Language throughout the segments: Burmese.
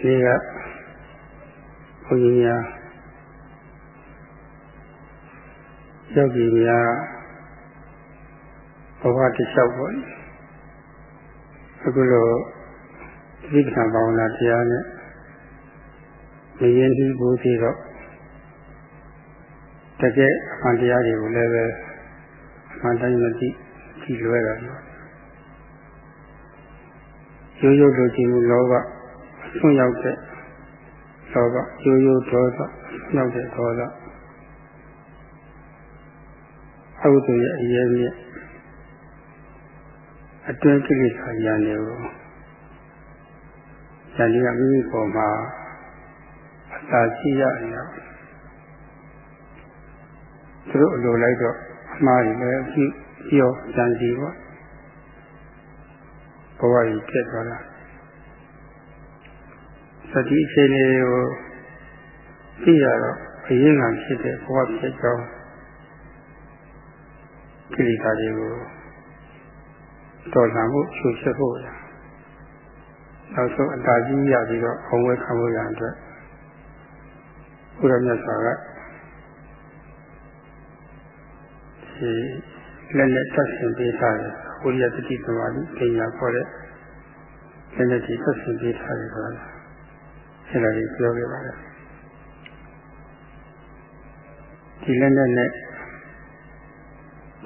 ဒီကဘုန်းကြီးများယောဂီများဘဝတစ်လျှောက်ပေါ့အခုလိုသတိပဋ္ဌာန်ဘာဝနာတရားနဲ့မရင်ပြီးဘူးသေးတော့တကယ်အမှန်တရားတွေကိုလည်းပဲအမှန်တိုင်းမသိကြည့်လွဲတာပေါ့ရိုးရိုးလိုချင်မှုလောဘ ဆွံ့ရောက်တဲ့လောဘရိုးရိုးဒေါသရောက်တဲ့ဒေါသအဟုသူရဲ့အရေးမြစ်အတွင်းကိလေသာဉာဏ်တွေကိုဉာဏ်ကြီးကမိမိပေါ်မှာအသာရှိရနေတာသူတို့အလိုလိုက်တော့အမှားတွေလည်းအဖြစ်ပြောဉာဏ်ကြီးပေါ့ဘဝကြီးဖြစ်သွားတာ စတိအခြေအနေကိုသိရတော့အရင်ကဖြစ်တဲ့ဘဝဖြစ်ကြောင်းကိလေသာတွေကိုတော်လှန်ဖို့ချွတ်ချက်ဖို့ရနောက်ဆုံးအတားကြီးရပြီးတော့အောင်ဝဲခံဖို့ရအတွက်ဘုရားမြတ်စွာကဒီလက်နဲ့တက်ဆင်ပေးထားတယ်ဝိရိယတတိသမာဓိပညာခေါ်တဲ့လက်နဲ့ဒီတက်ဆင်ပေးထားတယ်ဆိုတာ အဲ့ဒါကြီးပြောခဲ့ပါတယ်ဒီလက်နဲ့နဲ့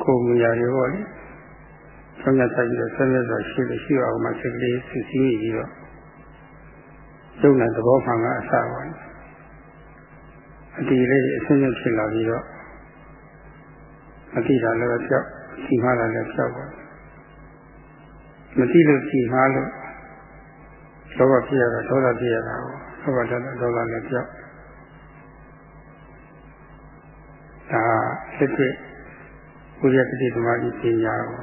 ကိုယ်မူရာတွေပေါ့လေဆက်မြတ်ဆိုင်ပြီးတော့ဆက်မြတ်စွာရှိလို့ရှိအောင်မှစိတ်ကလေးဆူဆီးပြီးတော့ယုံနဲ့သဘောမှန်ကအစပါအတီလေးအဆင်းရဲဖြစ်လာပြီးတော့မတိတာလည်းပြောက်စီမှားတာလည်းပြောက်ပါမတိလို့စီမှားလို့လောဘဖြစ်ရတာဒေါသဖြစ်ရတာကို လောဘဒေါသဒေါသလည်းပြောက်ဒါဖြစ်ဖြစ်ဘုရားတတိသမားကြီးပညာကို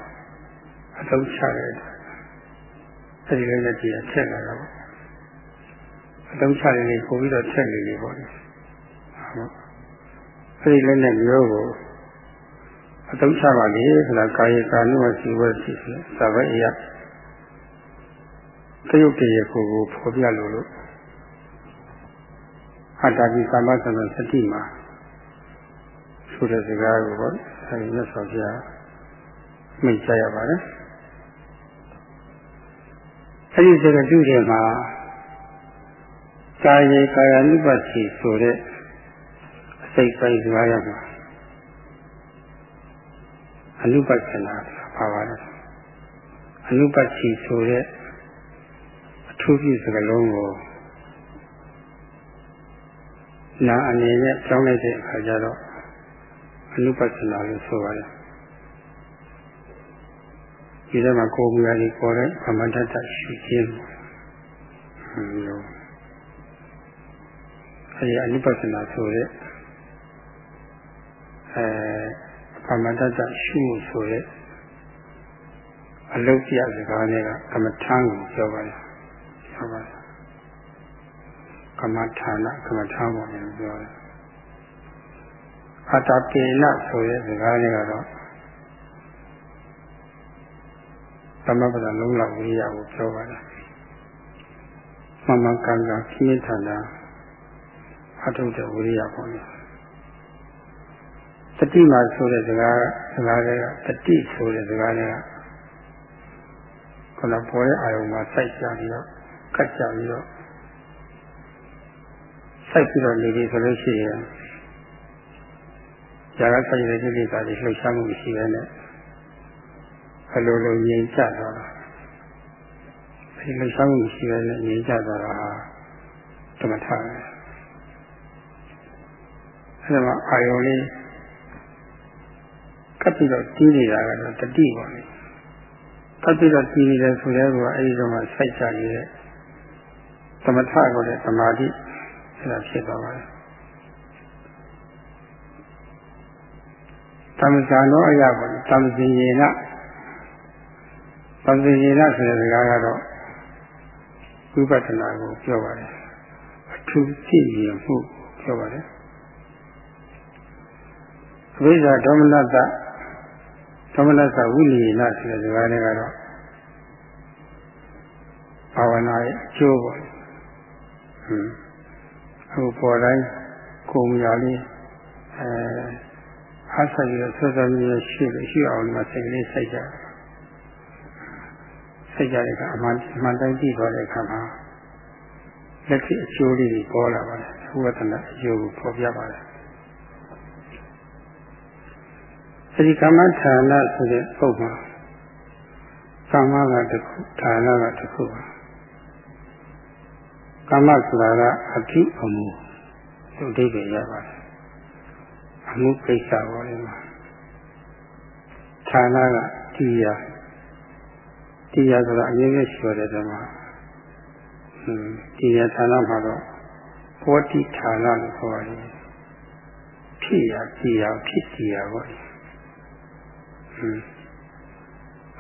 အသုံးချတယ်အဲဒီလည်းနဲ့တည်းထက်လာတာပေါ့အသုံးချတယ်လေပို့ပြီးတော့ထက်နေလေပေါ့ဟုတ်အဲဒီလည်းနဲ့မျိုးကိုအသုံးချပါလေဆိုတာကာယကာနုဝစီဝစီသဗ္ဗေယတယုတ်တရေကိုကိုဖော်ပြလို့လို့ အတ္တပိသမ္မာသံစတိမှာဆိုတဲ့စကားကိုပေါ့အဲဒီမြတ်စွာဘုရားမိတ်ကြရပါတယ်အဲဒီစကားပြုတယ်မှာကာယေကာယ ानु ပ္ပတိဆိုတဲ့အစိတ်ပိုင်းစကားရမှာအနုပဿနာပါပါလဲအနုပ္ပတိဆိုတဲ့အထူးပြုစကားလုံးကို နာအနေနဲ့ကြောင်းလိုက်တဲ့အခါကျတော့အနုပဿနာလို့ဆိုပါတယ်ဒီထဲမှာကိုယ်မူရာကြီးပေါ်တဲ့အမတ္တတရှိခြင်းလို့အဲဒီအနုပဿနာဆိုတဲ့အဲအမတ္တတရှိမှုဆိုတဲ့အလုတ်ပြစကားနဲ့ကကမ္မထမ်းကိုပြောပါတယ်ပြောပါတယ် ကမ္မဌာနကမ္မထမ်းပေါ်နေပြောတယ်အတ္တပေနဆိုတဲ့စကားနဲ့ကတော့သမပဒလုံးလောက်ဝိရိယကိုပြောပါတယ်မမကံကခင်းထန်တာအထုတဲ့ဝိရိယပေါ့လေတတိမှာဆိုတဲ့စကားစကားတွေကတတိဆိုတဲ့စကားတွေကခုနပေါ်ရဲ့အာယုံမှာစိုက်ကြပြီးတော့ကတ်ကြပြီးတော့ စိုက်ပြီးတော့နေပြီဆိုလို့ရှိရင်ဇာကဆိုင်တဲ့ကိလေသာတွေလှုပ်ရှားမှုမရှိဘဲနဲ့အလိုလိုငြိမ်ချသွားတာဒီလှုပ်ရှားမှုမရှိဘဲနဲ့ငြိမ်ချသွားတာဟာသမထပဲအဲဒါမှအာယုံလေးကပ်ပြီးတော့တီးနေတာကတော့တတိပါလေကပ်ပြီးတော့တီးနေတယ်ဆိုတဲ့ကောအဲဒီတော့မှစိုက်ချနေတဲ့သမထကိုလည်းသမာဓိ အဲဒါဖြစ်သွားပါတယ်သမ္ဇာနောအရာပေါ့သမ္ဇင်ယေနသမ္ဇင်ယေနဆိုတဲ့စကားကတော့ဝိပဿနာကိုပြောပါတယ်အထူးကြည့်ရင်မှုပြောပါတယ်အဝိဇ္ဇာဒေါမနတဒေါမနတဝိနိယနဆိုတဲ့စကားတွေကတော့ဘာဝနာရဲ့အကျိုးပေါ့ဟွန်း အခုပေါ်တိုင်းကိုမရလေးအဲအားဆိုင်ရဆွဆွမြည်ရှိလို့ရှိအောင်ဒီမှာစိတ်ကလေးစိုက်ကြစိုက်ကြတဲ့အခါအမှန်အမှန်တိုင်းကြည့်သွားတဲ့အခါမှာလက်ရှိအကျိုးလေးတွေပေါ်လာပါတယ်ဝေဒနာအကျိုးကိုပေါ်ပြပါတယ်အဲဒီကမ္မဌာနဆိုတဲ့ပုံမှာကမ္မကတစ်ခုဌာနကတစ်ခုပါ ကမ္မဆိုတာကအထုအမှုသူအဓိပ္ပာယ်ရပါတယ်အမှုကိစ္စပေါ်တယ်မှာဌာနကတရားတရားဆိုတာအရင်ကရှိရတဲ့တည်းမှာဟွန်းတရားဌာနမှာတော့ဘောတိဌာနလို့ခေါ်ရတယ်ဖြစ်ရတရားဖြစ်တရားပေါ့ဟွန်း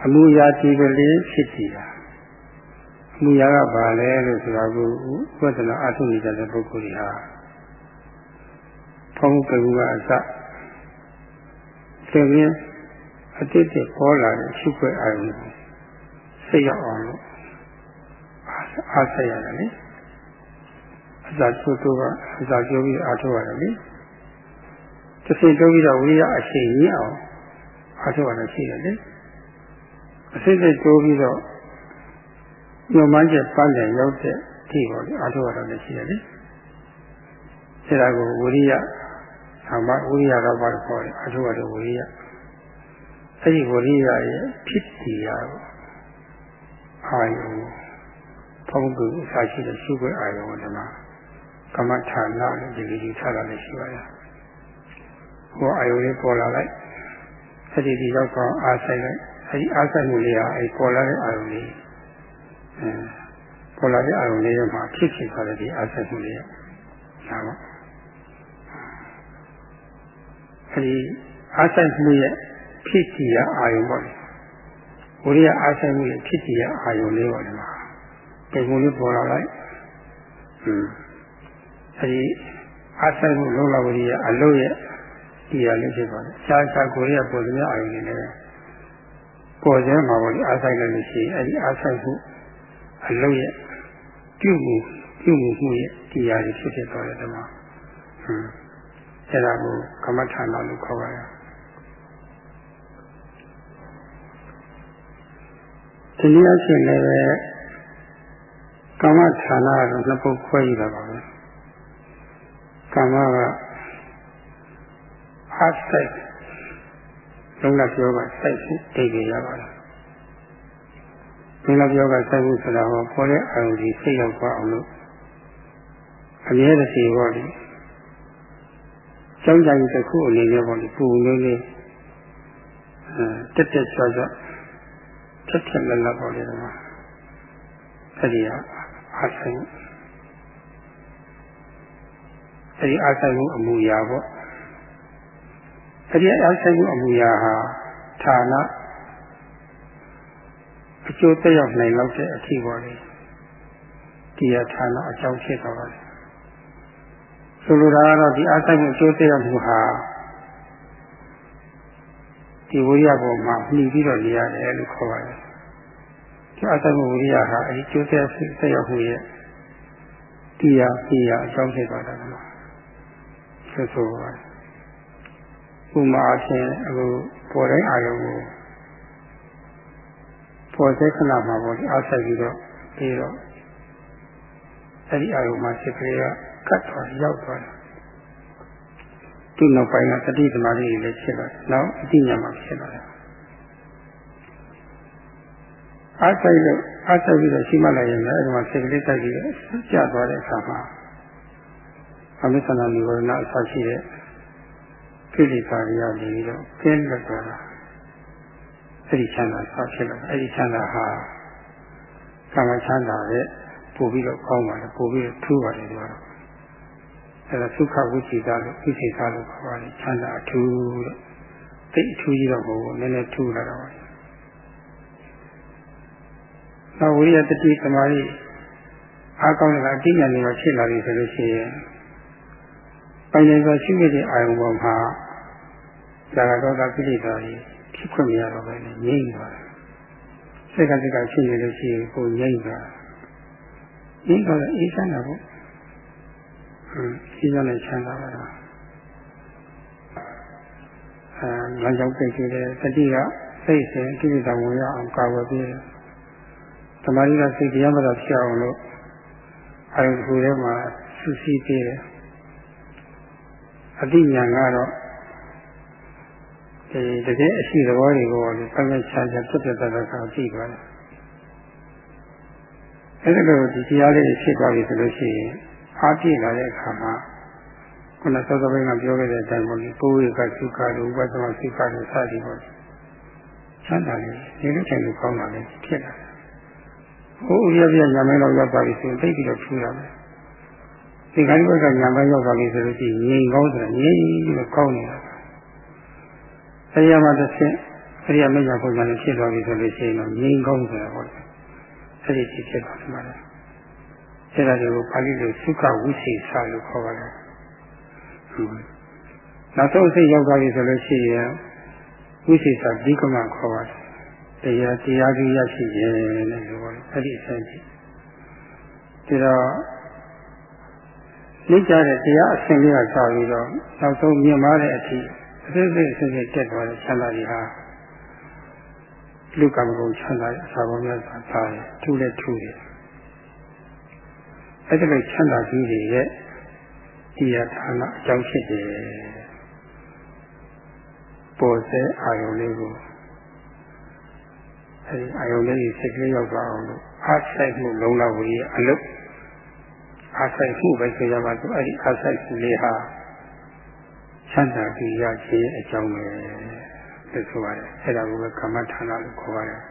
အမှုရာဒီကလေးဖြစ်တရားအ မှုရာကဘာလဲလို့ဆိုတော့ဘုရားနာအထုနေတဲ့ပုဂ္ဂိုလ်တွေဟာဖုံးကကူကအစသင်ရင်အတိတ်ပေါ်လာတဲ့ရှုခွဲအာရုံကိုစိတ်ရောက်အောင်လို့အားဆက်ရတယ်လေအစာချိုးတော့ကအစာကျိုးပြီးအားထုတ်ရတယ်လေတစ်စိတိုးပြီးတော့ဝိရအရှိန်ကြီးအောင်အားထုတ်ရတယ်ရှိတယ်လေအစိတ်စိတ်တိုးပြီးတော့ ညမှန်းချက်ပန်းတယ်ရောက်တဲ့ဒီပေါ်လေအားထုတ်ရတယ်ရှိတယ်လေအဲဒါကိုဝိရိယအမဝိရိယတော့ဘာလို့ခေါ်လဲအားထုတ်ရတယ်ဝိရိယအဲဒီဝိရိယရဲ့ဖြစ်စီရာကိုအာယုံဖုံးကူအစာရှိတဲ့ရှုခွဲအာယုံကမှကမ္မဌာနလို့ဒီလိုယူထားတာလည်းရှိပါရဲ့။ဟောအာယုံလေးပေါ်လာလိုက်အဲဒီဒီရောက်တော့အားဆိုင်လိုက်အဲဒီအားဆိုင်မှုလေးဟာအဲပေါ်လာတဲ့အာယုံလေး အဲပေါ်လာတဲ့အာယုံလေးမှာဖြစ်ဖြစ်သွားတဲ့ဒီအားဆိုင်မှုလေးရ။ဒါပေါ့အဲဒီအားဆိုင်မှုရဲ့ဖြစ်စီရအာယုံပေါ့လေ။ဝိရိယအားဆိုင်မှုရဲ့ဖြစ်စီရအာယုံလေးပေါ့လေမှာပုံပုံလေးပေါ်လာလိုက်။ဟွန်းအဲဒီအားဆိုင်မှုလုံးလာဝရိယအလို့ရဲ့တရားလေးဖြစ်ပါတယ်။ရှားရှားကိုရပေါ်သမျှအာယုန်နေတယ်။ပေါ်ခြင်းမှာပေါ့လေအားဆိုင်လို့ရှိရင်အဲဒီအားဆိုင်မှု အလို့ရဲ့ပြုမှုပြုမှုမှုရဲ့တရားလေးဖြစ်ဖြစ်သွားတယ်ဒီမှာ။ဟွန်းအဲဒါကိုကမ္မထာနာလို့ခေါ်ပါတယ်။ဒီနည်းအားဖြင့်လည်းကမ္မဌာနကတော့နှစ်ပုဒ်ခွဲရတာပါပဲ။ကမ္မကအားစိတ်လုံးလပြောကစိတ်ဖို့တိတ်ကြရပါတယ် လုံးလပြောကစိတ်ဖို့ဆိုတာဟောပေါ်တဲ့အာရုံကြီးစိတ်ရောက်သွားအောင်လို့အမြဲတစေပေါ့လေကျောင်းကြိုင်တစ်ခုအနေနဲ့ပေါ့လေပူလေးလေးအဲတက်တက်ချွတ်ချွတ်ထက်ထက်လက်လက်ပေါ့လေဒီမှာအဲ့ဒီအားဆိုင်အဲဒီအာဆိုင်မှုအမူအရာပေါ့အဲဒီအာဆိုင်မှုအမူအရာဟာဌာနအ ကျိုးသက်ရောက်နိုင်လောက်တဲ့အထီးပေါ်လေဒီရဌာနအကြောင်းဖြစ်သွားပါတယ်ဆိုလိုတာကတော့ဒီအာဆိုင်မှုအကျိုးသက်ရောက်မှုဟာဒီဝိရိယပေါ်မှာနှီးပြီးတော့နေရတယ်လို့ခေါ်ပါတယ်ဒီအာဆိုင်မှုဝိရိယဟာအဲဒီကျိုးသက်သက်ရောက်မှုရဲ့တရားတရားအကြောင်းဖြစ်သွားတာကဆိုဆိုပါဥမာအချင်းအခုပေါ်တိုင်းအာရုံကို ပေါ်တဲ့ခဏမှာပေါ့ဒီအားဆိုင်ပြီးတော့ပြီးတော့အဲ့ဒီအာရုံမှာစိတ်ကလေးကကတ်သွားရောက်သွားတယ်သူ့နောက်ပိုင်းကတတိသမားလေးတွေလည်းဖြစ်လာတယ်နောက်အတိညာမှာဖြစ်လာတယ်အားဆိုင်လို့အားဆိုင်ပြီးတော့ရှိမှလည်းရင်လည်းအဲ့ဒီမှာစိတ်ကလေးတိုက်ပြီးကျသွားတဲ့အခါမှာအမိသနာနိဝရဏအစရှိတဲ့ကိလေသာတွေကနေပြီးတော့ကျင်းလွတ်သွားတာ အဲ့ဒီချမ်းသာဆောက်ဖြစ်လာအဲ့ဒီချမ်းသာဟာကာမချမ်းသာရဲ့ပို့ပြီးတော့ကောင်းပါလေပို့ပြီးတော့ထူးပါလေဒီကတော့အဲ့ဒါသုခဝိจิตလို့သိစိတ်သားလို့ခေါ်ပါလေချမ်းသာအထူးတဲ့သိအထူးကြီးတော့မဟုတ်ဘူးနည်းနည်းထူးလာတော့ပါလေနောက်ဝိရိယတတိသမာဓိအားကောင်းတဲ့အတိညာတွေမှာဖြစ်လာပြီဆိုလို့ရှိရင်ပိုင်နိုင်စွာရှိခဲ့တဲ့အာယုံပေါ်မှာဇာကတော့တာကိလေသာတွေ ဖြစ်ခွင့်မရတော့ဘဲနဲ့ငြိမ့်သွားတယ်စိတ်ကစိတ်ကဖြစ်နေလို့ရှိရင်ကိုငြိမ့်သွားငြိမ့်သွားတဲ့အေးချမ်းတာပေါ့ဟင်းရှင်းရတဲ့ချမ်းသာပါလားအဲလမ်းကြောင်းပိတ်ခဲ့တဲ့တတိကစိတ်စဉ်ကိလေသာဝင်ရအောင်ကာဝယ်ပေးတယ်။သမာဓိကစိတ်တရားမသာဖြစ်အောင်လို့အာရုံတစ်ခုထဲမှာဆူဆီးပေးတယ်။အတိညာကတော့ ဒီတကယ်အရှိသဘောတွေကိုလေပတ်သက်ချာချာပြတ်ပြတ်သားသားကကြည့်ပါလား။အဲဒီလိုဒီတရားလေးဖြစ်သွားပြီဆိုလို့ရှိရင်အားပြည့်လာတဲ့အခါမှာခုနသောသောဘင်းကပြောခဲ့တဲ့အတိုင်းပေါ့လေကိုယ်ဝိကသုခတို့ဝိပဿနာသုခတို့စသည်ပေါ့ချမ်းသာလေဒီလိုချိန်လိုကောင်းတာလေဖြစ်လာတယ်။ဟိုဥရပြညာမင်းတော့ရောက်သွားပြီဆိုရင်သိပြီးတော့ထူရမယ်။ဒီကနေ့ဘက်ကညာမင်းရောက်သွားပြီဆိုလို့ရှိရင်ငြိမ်ကောင်းတယ်ငြိမ်ပြီးတော့ကောင်းနေတာ။ အဲဒီမှာတစ်ဆင့်အဲဒီအမေညာပုံစံနဲ့ဖြစ်သွားပြီဆိုလို့ရှိရင်တော့ငြိမ်ကောင်းတယ်ပေါ့လေ။အဲဒီဖြစ်ဖြစ်သွားတယ်မှာလေ။အဲဒါတွေကိုပါဠိလိုသုခဝိသေသလို့ခေါ်ပါတယ်။နောက်ဆုံးအစိတ်ရောက်သွားပြီဆိုလို့ရှိရင်ဝိသေသဒီကမခေါ်ပါတယ်တရားတရားကြီးရရှိခြင်းနဲ့ပြောတယ်အဲ့ဒီအစိတ်ကြီးဒါတော့လိကြတဲ့တရားအစဉ်လေးကစပြီးတော့နောက်ဆုံးမြင်မာတဲ့အထိ အစစ်စစ်အစစ်စစ်တက်သွားတဲ့ချမ်းသာကြီးဟာလူကံကုန်ချမ်းသာတဲ့အစာပေါ်များစွာသားတယ်ထူးလည်းထူးတယ်အဲ့ဒီလိုချမ်းသာကြီးတွေရဲ့တရားဌာနအကြောင်းဖြစ်တယ်ပေါ်စေအာယုံလေးကိုအဲဒီအာယုံလေးစိတ်ကလေးရောက်သွားအောင်လို့အားဆိုင်မှုလုံးလာဝေးအလုပ်အားဆိုင်မှုပဲဆိုရပါစို့အဲဒီအားဆိုင်မှုလေးဟာ ချမ်းသာပြီးရခြင်းအကြောင်းပဲလို့ဆိုပါတယ်အဲဒါကိုပဲကမ္မဌာနလို့ခေါ်ပါတယ်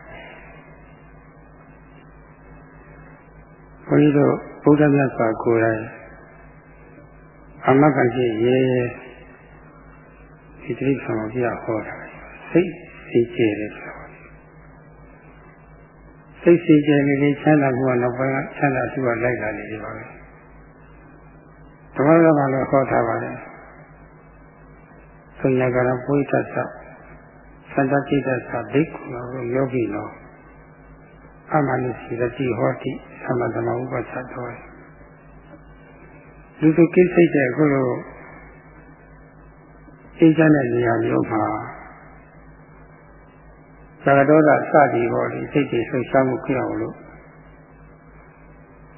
ဘုန်းကြီးတို့ဗုဒ္ဓမြတ်စွာကိုယ်တိုင်အမကရှိရေဒီတိဆောင်ပြဟောတာစိတ်စီကျဲတယ်ဆိုစိတ်စီကျဲလေးလေးချမ်းသာမှုကနောက်ပိုင်းကချမ်းသာသူကလိုက်လာနေပြီပါပဲဓမ္မကဘာလို့ဟောထားပါလဲ သုညကရပုိသသသန္တတိတသဘိက္ခုယောဂီနောအမနိစီရတိဟောတိသမတမဥပ္ပသတော်လူသူကိစိတ်တဲ့အခုလိုအေးချမ်းတဲ့နေရာမျိုးမှာသရတော်ကစသည်ပေါ်ဒီစိတ်တွေဆွရှားမှုကြည့်အောင်လို့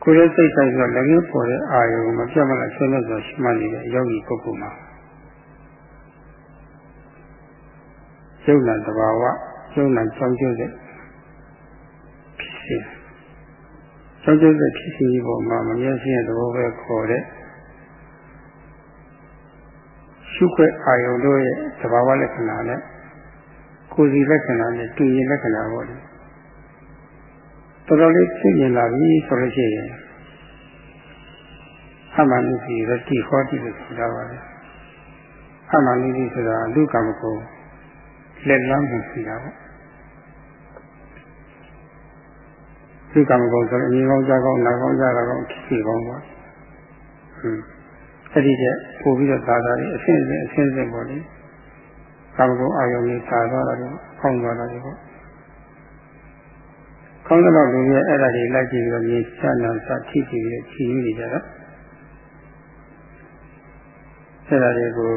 ကိုယ်ရဲ့စိတ်ဆိုင်ဆိုလည်းငင်းပေါ်တဲ့အာယုံမပြတ်မလားဆွေးနွေးဆိုရှိမှနေတဲ့ယောဂီပုဂ္ဂိုလ်မှာ ယုံနာတဘာဝယုံနာကြောင်းကျတဲ့ဖြစ်စီကြောင်းကျတဲ့ဖြစ်စီပေါ်မှာမမြဲရှိတဲ့သဘောပဲခေါ်တဲ့ရှုခွက်အာယုံတို့ရဲ့သဘာဝလက္ခဏာနဲ့ကိုယ်စီလက္ခဏာနဲ့တူရင်လက္ခဏာပေါ့လေတော်တော်လေးသိမြင်လာပြီဆိုလို့ရှိရင်အမှန်တည်းရတိဟောတိလို့ဆိုတာပါလေအမှန်တည်းဆိုတာလူကံကို လက်လမ်းမှုရှိတာပေါ့လူကံကိုဆိုရင်အမြင်ကောင်းကြားကောင်းနားကောင်းကြားတာကောင်းဖြစ်ကောင်းပါဟွန်းအဲ့ဒီတဲ့ပို့ပြီးတော့သာသာလေးအဆင့်ဆင့်အဆင့်ဆင့်ပေါ့လေကာမဂုဏ်အာယုန်ကြီးသာသွားတာတွေဖောင်းသွားတာတွေပေါ့ကောင်းတဲ့လူရဲ့အဲ့ဒါတွေလိုက်ကြည့်ပြီးတော့မြေချမ်းသာစာထိကြည့်ပြီးခြေရင်းနေကြတာအဲ့ဒါတွေကို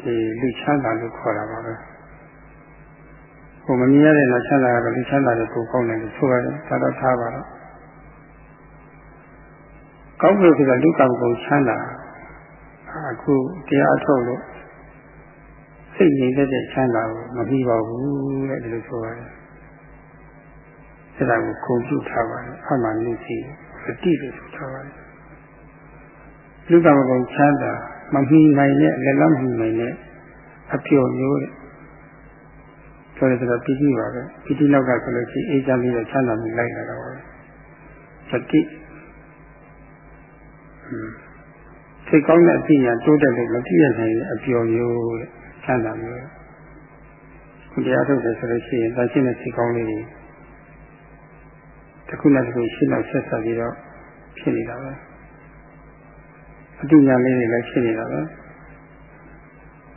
ဒီလူချမ်းသာလို့ခေါ်တာပါပဲဟိုမမြင်ရတဲ့နောက်ချမ်းသာကတော့လူချမ်းသာတွေကိုကောင်းတယ်လို့ဆိုရတယ်ဒါတော့ထားပါတော့ကောင်းလို့ဆိုတာလူကံကုန်ချမ်းသာအခုတရားထုတ်လို့စိတ်ငြိမ်တဲ့ချမ်းသာကိုမပြီးပါဘူးတဲ့ဒီလိုဆိုရတယ်အဲဒါကိုခုံပြုထားပါတယ်အမှန်လို့ရှိအတိလို့ဆိုထားပါတယ်လူကံကုန်ချမ်းသာ မပြီးနိုင်တဲ့လက်လက်မပြီးနိုင်တဲ့အပျော်မျိုးတဲ့ဆိုရတဲ့ပီတိပါပဲပီတိနောက်ကဆိုလို့ရှိအေးချမ်းပြီးတော့ချမ်းသာမှုလိုက်လာတာပါပဲစတိစိတ်ကောင်းတဲ့အသိဉာဏ်တိုးတက်လို့မသိရနိုင်တဲ့အပျော်မျိုးတဲ့ချမ်းသာမျိုးခုတရားထုတ်တယ်ဆိုလို့ရှိရင်သာရှင်းတဲ့စိတ်ကောင်းလေးတွေတစ်ခုနဲ့တစ်ခုရှင်းတော့ဆက်ဆက်ပြီးတော့ဖြစ်နေတာပဲ အသိဉာဏ်လေးတွေလည်းဖြစ်နေတာပဲ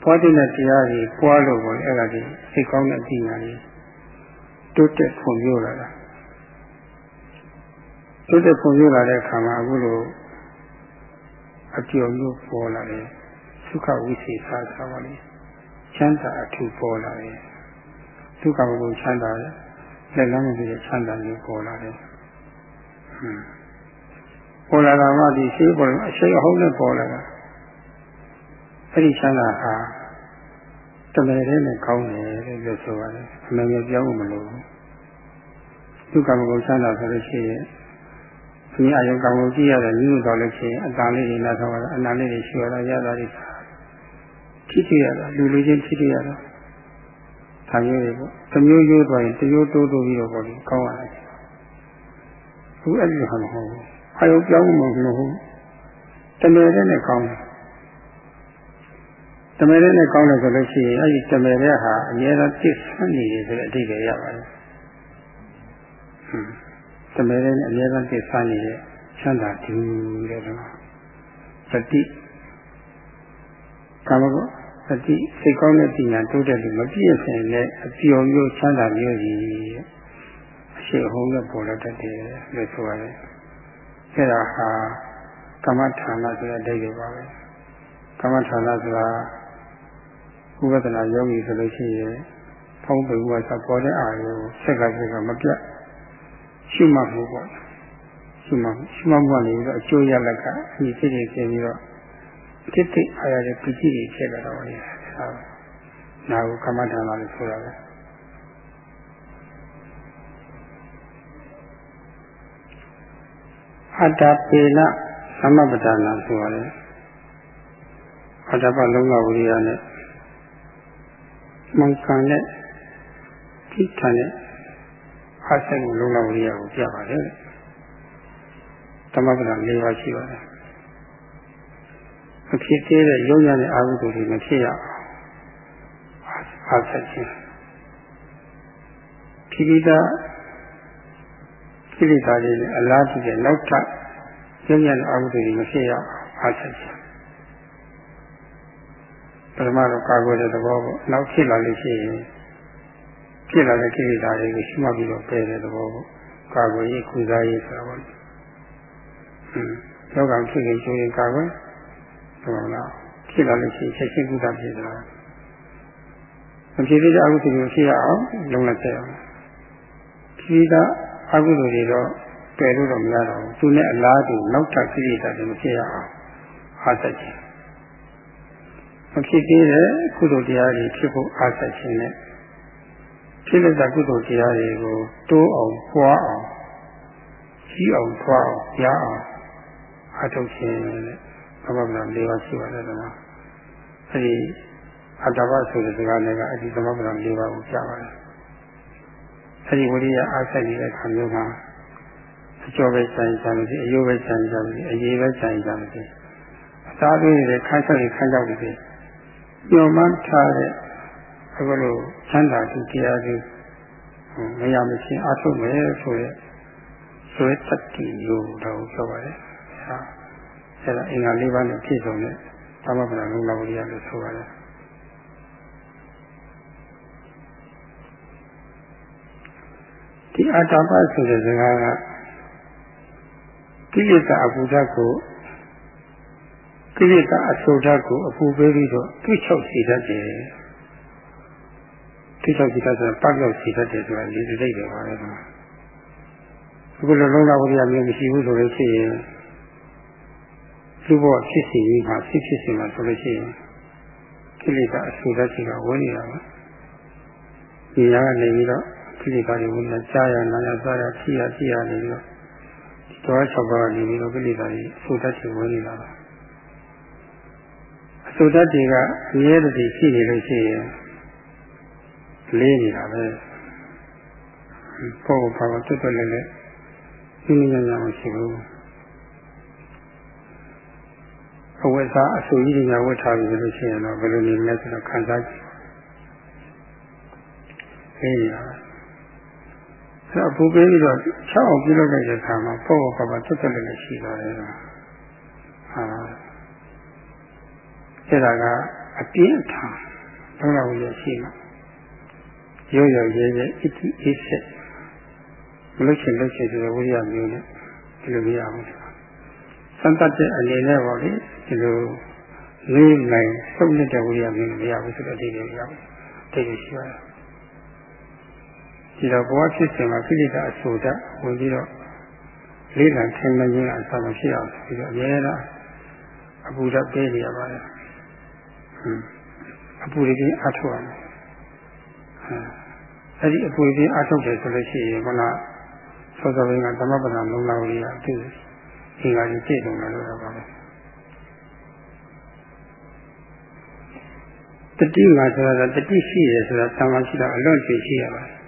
ပွားတဲ့တရားတွေပွားလို့ပေါ့အဲ့ဒါကြီးစိတ်ကောင်းတဲ့အသိဉာဏ်လေးတိုးတက်ဖွံ့ဖြိုးလာတာတိုးတက်ဖွံ့ဖြိုးလာတဲ့အခါမှာအခုလိုအပြော်မျိုးပေါ်လာတယ်သုခဝိသေသဆိုပါလိမ့်ချမ်းသာအထူပေါ်လာတယ်ဒုက္ခဘုံချမ်းသာတယ်လက်လမ်းမပြည့်ချမ်းသာမျိုးပေါ်လာတယ်ဟွန်း ပေါ်လာတာမှဒီရှိပေါ်အရှိအဟုတ်နဲ့ပေါ်လာတာအဲ့ဒီချမ်းသာဟာတမယ်တဲ့နဲ့ကောင်းတယ်လို့ပြောဆိုပါတယ်အမှန်မျိုးပြောဖို့မလိုဘူးဒုက္ခဘုံချမ်းသာဆိုလို့ရှိရင်ဒီအယုံကောင်ကိုကြည့်ရတယ်ညှို့တော်လို့ရှိရင်အတန်လေးတွေနားထောင်ရတာအနာလေးတွေရှိရတာရတာတွေဖြစ်ဖြစ်ရတာလူလူချင်းဖြစ်ဖြစ်ရတာဒါမျိုးတွေပေါ့တစ်မျိုးရိုးသွားရင်တစ်မျိုးတိုးတိုးပြီးတော့ပေါ့ဒီကောင်းရတယ်အခုအဲ့ဒီဟာမဟုတ်ဘူး အယုံပြောင်းမှမဟုတ်ဘူးတမယ်တဲ့နဲ့ကောင်းတယ်တမယ်တဲ့နဲ့ကောင်းတယ်ဆိုလို့ရှိရင်အဲ့ဒီတမယ်တဲ့ဟာအများအားပြည့်စုံနေတယ်ဆိုတဲ့အဓိပ္ပာယ်ရပါတယ်ဟွန်းတမယ်တဲ့နဲ့အများအားပြည့်စုံနေတဲ့ချမ်းသာတူတဲ့တော့သတိကာမဂုသတိစိတ်ကောင်းတဲ့ပညာတိုးတက်လို့မပြည့်စုံတဲ့အပျော်မျိုးချမ်းသာမျိုးကြီးအရှိအဟုံးနဲ့ပေါ်လာတတ်တယ်လို့ဆိုရတယ်။ အဲဒါဟာကမ္မဌာနဆိုတဲ့အဓိပ္ပာယ်ပါပဲ။ကမ္မဌာနဆိုတာဥပဒနာယောဂီဆိုလို့ရှိရင်ဖုံးပေဝါစပေါ်တဲ့အာရုံဆက်ကဆက်ကမပြတ်ရှုမှတ်မှုပေါ့။ရှုမှတ်ရှုမှတ်မှုကနေပြီးတော့အကျိုးရလက္ခအမြင့်ဖြစ်နေပြီးတော့တိတိအားရတဲ့ပစ္စည်းတွေဖြစ်လာတော့လေဟာနာဟုကမ္မဋ္ဌာန်းလို့ဆိုတာပဲ အတ္တပေနသမပဒနာဆိုရတယ်အတ္တပလုံးဝဝိရိယနဲ့မှန်ကန်တဲ့ထိထန်တဲ့အားစိတ်ကိုလုံးဝဝိရိယကိုပြပါတယ်သမပဒ၄ပါးရှိပါတယ်မဖြစ်သေးတဲ့ရုပ်ရတဲ့အာဟုတွေမဖြစ်ရအောင်အားဆက်ခြင်းခိရိတာ ခိရိတာတွေအလားတူတဲ့နောက်ထပ်ရုပ်ရတဲ့အာဟုတွေမဖြစ်ရအောင်အားဆက်ခြင်းပထမတော့ကာကွယ်တဲ့သဘောပေါ့နောက်ဖြစ်လာလို့ရှိရင်ဖြစ်လာတဲ့ခိရိတာတွေကိုရှိမှပြီးတော့ပယ်တဲ့သဘောပေါ့ကာကွယ်ရေးကုစားရေးဆိုတာပေါ့ဟွန်းယောဂဖြစ်ရင်ကျိုးရင်ကာကွယ်ဟုတ်လားဖြစ်လာလို့ရှိရင်ချက်ချင်းကုသဖြစ်တာမဖြစ်သေးတဲ့အကုသိုလ်ကိုဖြစ်ရအောင်လုံးလိုက်ကြအောင်ဖြစ်တာ အကုသိုလ်တွေတော့ပယ်လို့တော့မရတော့ဘူးသူနဲ့အလားတူနောက်ထပ်ကိလေသာတွေမဖြစ်ရအောင်အားသက်ခြင်းမဖြစ်သေးတဲ့ကုသိုလ်တရားတွေဖြစ်ဖို့အားသက်ခြင်းနဲ့ဖြစ်တဲ့ကုသိုလ်တရားတွေကိုတိုးအောင်ပွားအောင်ကြီးအောင်ထွားအောင်ရအောင်အားထုတ်ခြင်းနဲ့သမဗနာ၄ပါးရှိပါတယ်ကွာအဲဒီအတ္တဘဆိုတဲ့စကားနဲ့ကအဒီသမဗနာ၄ပါးကိုပြပါတယ် အဲဒီဝိရိယအားဆက်နေတဲ့ခံမျိုးမှာအကျော်ပဲဆိုင်ကြလို့ဒီအယိုးပဲဆိုင်ကြလို့ဒီအရေးပဲဆိုင်ကြလို့ဒီအသားသွေးတွေခန်းချက်တွေခန်းကြောက်တွေညှော်မှန်းထားတဲ့အခုလိုချမ်းသာသူတရားတွေမရမချင်းအထုတ်မယ်ဆိုရဲဆိုရဲတတိလို့တော့ပြောပါတယ်ဟာအဲဒါအင်္ဂါ၄ပါးနဲ့ပြည့်စုံတဲ့သမဗနာလုံးလာဝရိယလို့ဆိုပါတယ် ဒီအတ္တပဆိုတဲ့စကားကကိလေသာအပူဓာတ်ကိုကိလေသာအဆိုဓာတ်ကိုအပူပေးပြီးတော့သူ့ချုပ်စီတတ်တယ်သူ့ချုပ်စီတတ်ဆိုပတ်ရောက်စီတတ်တယ်ဆိုတာဒီစိတ်တွေပါပဲကွာအခုလိုလုံးလာဝရိယမျိုးမရှိဘူးဆိုလို့ရှိရင်သူ့ဘဝဖြစ်စီရေးမှာဖြစ်ဖြစ်စီမှာဆိုလို့ရှိရင်ကိလေသာအဆူတတ်စီကဝင်နေတာပါဒီရကနေပြီးတော့ ကိလေသာတွေဝင်နေကြားရနာရစားရဖြစ်ရဖြစ်ရနေပြီးတော့ဒီတော့၆ပါးကနေပြီးတော့ကိလေသာတွေအဆူတတ်စီဝင်နေတာပါအဆူတတ်တွေကအမြဲတည်းရှိနေလို့ရှိရင်လေးနေတာပဲပေါ့ပေါ့ပါပါတွတ်တွတ်လည်းလည်းနည်းနည်းညာညာမရှိဘူးအဝတ်စားအဆူကြီးတွေညာဝတ်ထားပြီလို့ရှိရင်တော့ဘယ်လိုနေမလဲဆိုတော့ခံစားကြည့်အေးရ ဆိုတော့ပူပေးပြီးတော့၆အောင်ပြုလုပ်လိုက်တဲ့အခါမှာပေါ့ပေါ့ပါပါတွတ်တွတ်လည်းရှိသွားတယ်ဟာအဲ့ဒါကအပြင်းထန်ဘုရားဝိရရှိမှာရိုးရိုးရဲရဲအတိအဆက်မလို့ချင်လို့ချင်တဲ့ဝိရမျိုးနဲ့ဒီလိုမရဘူးစံတတ်တဲ့အနေနဲ့ပေါ့လေဒီလိုလေးနိုင်စုပ်နေတဲ့ဝိရိယမျိုးမရဘူးဆိုတဲ့အဓိပ္ပာယ်ရောက်တယ်ဒီလိုရှိပါတယ် ဒီတော့ဘဝဖြစ်စဉ်မှာကိလေသာအဆိုတဝင်ပြီးတော့လေးလံထင်မှန်းခြင်းအဆောင်မရှိအောင်ပြီးတော့အများအားအပူဓာတ်ပေးနေရပါတယ်ဟွန်းအပူတွေချင်းအထောက်ရတယ်အဲ့ဒီအပူတွေအထောက်တယ်ဆိုလို့ရှိရင်ခုနသောသောဘင်းကသမပဒံလုံးလာဝိရိယသူ့အင်္ဂါကြီးပြည့်စုံတယ်လို့တော့ပါပဲတတိမှာဆိုတာတတိရှိရဆိုတာသံဃာရှိတာအလွန်ကြည့်ရှိရပါတယ်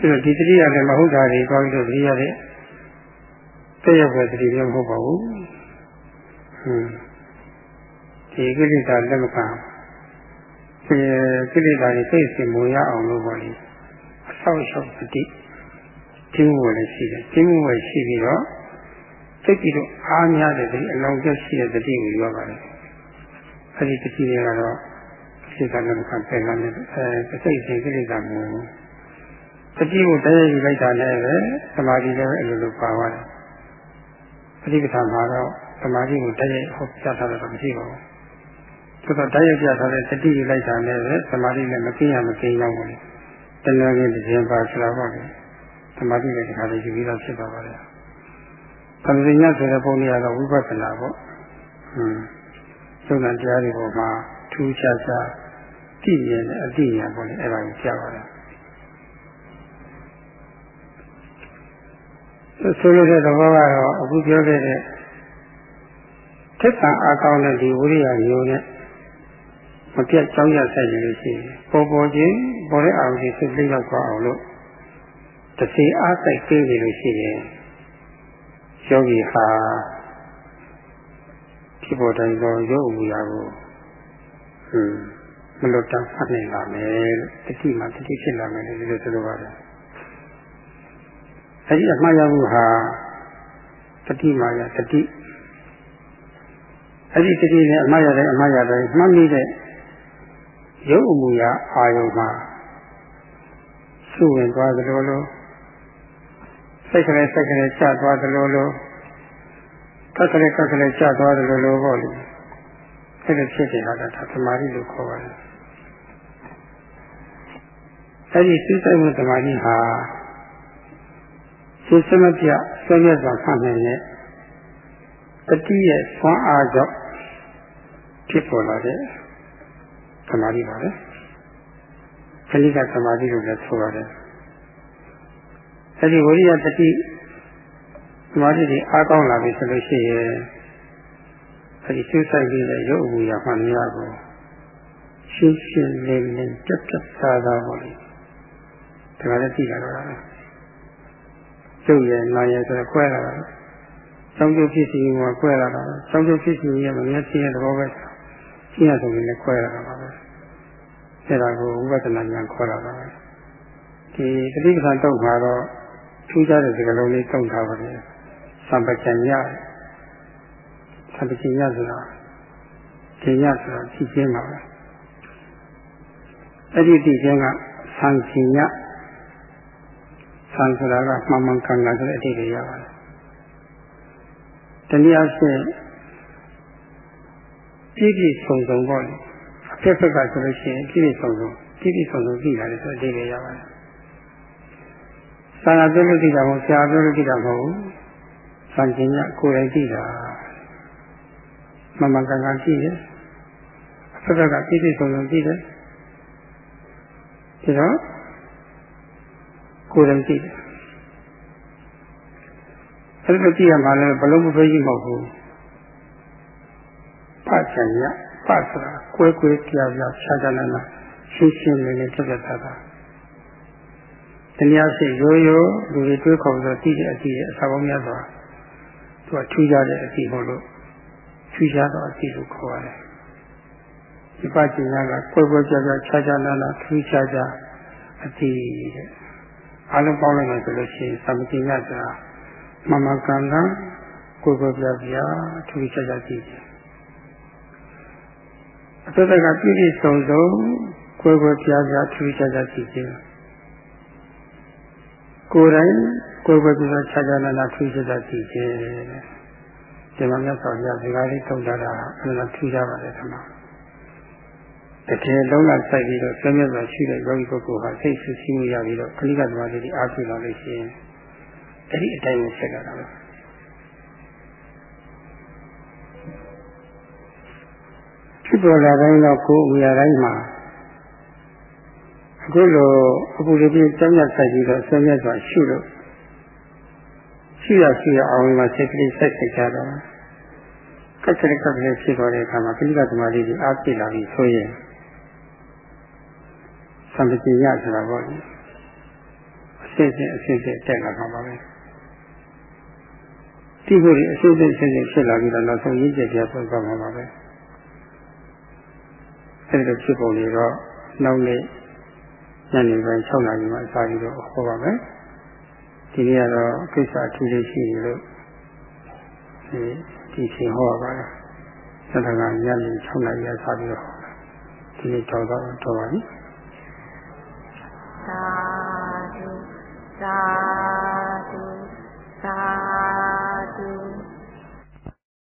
အဲ့တော့ဒီတတိရလည်းမဟုတ်တာတွေပေါင်းလို့တတိရတဲ့တဲ့ရပဲတတိမျိုးမဟုတ်ပါဘူးဟွန်းဒီကိလေသာလက်မခံဒီကိလေသာတွေသိစင်မူရအောင်လို့ပေါ့လေအဆောက်အအုံတတိကျင်းဝင်လည်းရှိတယ်ကျင်းဝင်ရှိပြီးတော့စိတ်ပြီးတော့အားများတဲ့ဒီအလောင်းကျရှိတဲ့တတိကိုပြောပါတယ်အဲဒီတတိတွေကတော့စိတ်ကလည်းခံပယ်လာတယ်အဲစိတ်ရှင်ကိလေသာမျိုး တတိကိုတည်းရည်လိုက်တာလည်းပဲသမာဓိလည်းပဲအလိုလိုပါသွားတယ်ပဋိပဒါမှာတော့သမာဓိကိုတည်းရဟောပြထားတာမရှိပါဘူးဆိုတော့တည်းရပြထားတဲ့တတိရည်လိုက်တာလည်းပဲသမာဓိလည်းမကင်းရမကင်းရောက်ဘူးတဏှာကြီးတစ်ခြင်းပါဆရာပေါ့လေသမာဓိလည်းဒီခါလေးယူပြီးတော့ဖြစ်သွားပါတယ်သမဉ္ဇညဆိုတဲ့ပုံလေးကတော့ဝိပဿနာပေါ့ဟွန်းယုံနာတရားတွေပေါ်မှာထူးခြားခြားတည်မြဲတဲ့အတိညာပေါ့လေအဲ့ဒါကိုကြားပါတယ် ဆိုလိုတဲ့သဘောကတော့အခုပြောခဲ့တဲ့သစ္စာအကောင်းတဲ့ဒီဝိရိယမျိုးနဲ့မပြတ်ကြောင်းရဆိုင်နေလို့ရှိရင်ပေါ်ပေါ်ချင်းပေါ်တဲ့အာရုံကြီးစိတ်လေးရောက်သွားအောင်လို့တစီအားစိတ်ပေးနေလို့ရှိရင်ယောဂီဟာဖြစ်ပေါ်တိုင်းသောရုပ်အမူအရာကိုဟွန်းမလွတ်တမ်းဖတ်နိုင်ပါမယ်လို့တတိမှတတိဖြစ်လာမယ်လို့ဒီလိုဆိုလိုပါတယ် အဲဒီအမှားရမှုဟာတတိမာယတတိအဲ့ဒီတတိနဲ့အမှားရတဲ့အမှားရတဲ့မှတ်မိတဲ့ရုပ်အမူအရာအာယုံမှာစုဝင်သွားသလိုလိုစိတ်ကလေးစိတ်ကလေးကျသွားသလိုလိုကက်ကလေးကက်ကလေးကျသွားသလိုလိုပေါ့လေအဲ့ဒါဖြစ်တယ်ဟာကသမာဓိလို့ခေါ်ပါတယ်အဲ့ဒီစိတ်ဆိုင်မှုသမာဓိဟာ စိတ်စမပြဆွေးမြတ်စွာဖတ်နိုင်တဲ့တတိရဲ့ဆွမ်းအားကြောင့်ဖြစ်ပေါ်လာတဲ့သမာဓိပါပဲခဏိကသမာဓိလို့လည်းဆိုရတယ်အဲဒီဝိရိယတတိသမာဓိတွေအားကောင်းလာပြီဆိုလို့ရှိရင်အဲဒီကျိုးဆိုင်ပြီးတဲ့ရုပ်အမူအရာမှများကိုရှင်းရှင်းလင်းလင်းပြတ်ပြတ်သားသားပေါ့လေဒါကလည်းသိလာတော့တာ ကျုပ်ရဲ့နာရဲ့ဆိုတော့ခွဲလာတာကျောင်းကျုပ်ဖြစ်စီမှာခွဲလာတာကျောင်းကျုပ်ဖြစ်စီရဲ့မမြတ်ချင်းရဲ့သဘောပဲရှင်းရဆိုရင်လည်းခွဲလာတာပါပဲအဲဒါကိုဝိပဿနာဉာဏ်ခေါ်တာပါပဲဒီသတိပဋ္ဌာန်တုတ်မှာတော့ထူးခြားတဲ့စကားလုံးလေးတုံထားပါတယ်သံပချညသံပချညဆိုတာဒီညဆိုတာကြည့်ချင်းပါပဲအဲ့ဒီကြည့်ချင်းကသံချည သံဆိုတာကမှန်မှန်ကန်ကန်ဆိုတဲ့အတိတ်တွေရပါတယ်တနည်းအားဖြင့်ပြည့်ပြည့်စုံစုံပေါ့လေအဖြစ်ဖက်ကဆိုလို့ရှိရင်ပြည့်ပြည့်စုံစုံပြည့်ပြည့်စုံစုံကြည့်ရတယ်ဆိုတဲ့အတိတ်တွေရပါတယ်ဆရာပြောလို့သိတာမဟုတ်ဆရာပြောလို့သိတာမဟုတ်ဘူး။စံကျင်ညကိုယ်တိုင်သိတာမမကန်ကန်သိတယ်။အဖက်ကပြည့်ပြည့်စုံစုံသိတယ်။ဒါတော့ ကိုယ်တိုင်သိတယ်။အဲ့ဒါကြည့်ရမှာလည်းဘလုံးမဖေးကြီးမဟုတ်ဘူး။ဖတ်ချင်ညဖတ်ဆိုတာကွဲကွဲပြားပြားခြားခြားနာနာရှင်းရှင်းလင်းလင်းပြပြသားသားတနည်းအားဖြင့်ရိုးရိုးလူတွေတွေးခေါ်ဆိုသိတဲ့အသိရဲ့အစာပေါင်းများစွာသူကထူးခြားတဲ့အသိမို့လို့ထူးခြားသောအသိလို့ခေါ်ရတယ်။ဒီပါကျင်ကကွယ်ကွယ်ပြားပြားခြားခြားနာနာထူးခြားခြားအသိတဲ့။ အားလုံးပေါင်းလိုက်မယ်ဆိုလို့ရှိရင်သမတိညဆိုတာမမကံကကွယ်ကွယ်ပြားပြားထူးခြားခြားသိတယ်။အသက်ကပြည့်ပြည့်စုံစုံကွယ်ကွယ်ပြားပြားထူးခြားခြားသိတယ်။ကိုယ်တိုင်ကိုယ်ပဲပြီးတော့ခြားခြားနာနာထူးခြားတာသိခြင်းဒီမှာမြတ်စွာဘုရားဒီကားလေးထုတ်တာအဲ့ဒါထူးခြားပါတယ်ခဏ တကယ်လုံးလိုက်စိုက်ပြီးတော့ဆွေးနွေးစွာရှိတဲ့ယောဂီပုဂ္ဂိုလ်ဟာစိတ်ဆူဆီးမှုရပြီးတော့ခလိကသမားတွေအားပြလာလို့ရှိရင်အဲ့ဒီအတိုင်းကိုဆက်လာတာပဲဖြစ်ပေါ်လာတိုင်းတော့ကိုယ်အရာတိုင်းမှာအခုလိုအပူလေးကြီးကြောင်းရဆိုင်ပြီးတော့ဆွေးနွေးစွာရှုလို့ရှိရရှိရအောင်မှာစိတ်ကလေးစိုက်စိုက်ကြတော့ကတ်ကလေးကတ်ကလေးဖြစ်သွားတဲ့အခါမှာခလိကသမားတွေအားပြလာပြီးဆိုရင် သံပတိရဆိုတာပေါ့လေအစစ်စစ်အစစ်စစ်တက်လာမှာပါပဲတိဖို့ဒီအစစ်စစ်စစ်စစ်ဖြစ်လာပြီးတော့နောက်ဆုံးရင်းကျက်ပြပုံသွားမှာပါပဲအဲဒီလိုဖြစ်ပုံတွေတော့နောက်နေ့ညနေပိုင်း6နာရီမှအစာပြီးတော့ဟောပါမယ်ဒီနေ့ကတော့ကိစ္စအထူးလေးရှိနေလို့ဒီဒီချိန်ဟောပါလားသတ္တကညနေ6နာရီအစာပြီးတော့ဒီနေ့ကြောက်တော့တော့ပါပြီ